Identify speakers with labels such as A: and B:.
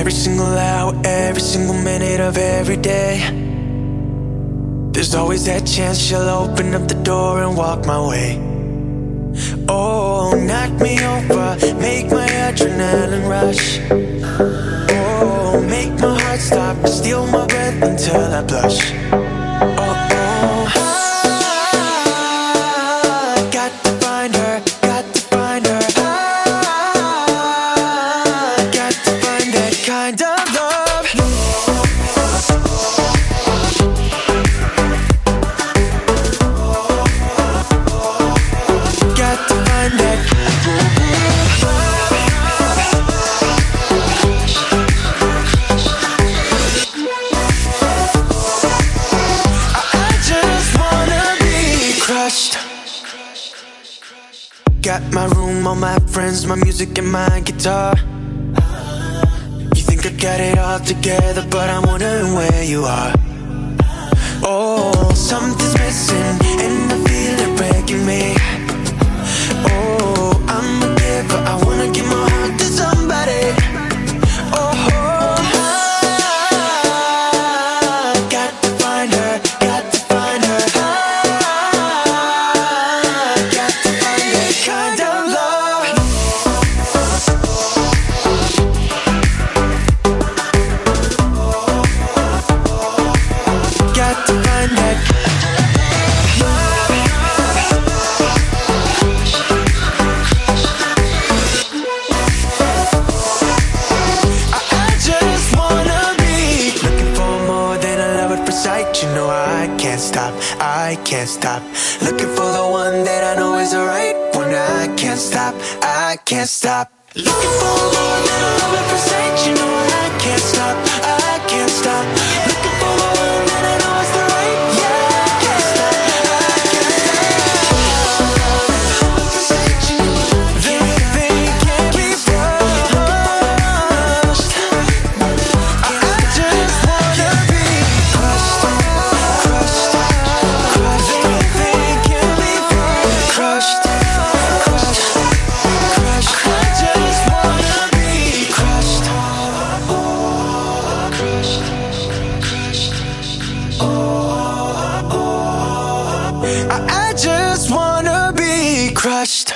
A: every single hour, every single minute of every day. There's always that chance she'll open up the door and walk my way. Oh, knock me over, make my adrenaline rush. Oh, make my heart stop, steal my breath until I blush. Oh, Got my room, all my friends, my music, and my guitar. You think I got it all together, but I'm wondering where you are. Oh, I can't stop, I can't stop. Looking for the one that I know is the right one. I can't stop, I can't stop. Looking for love at first sight. You know I, just wanna be crushed.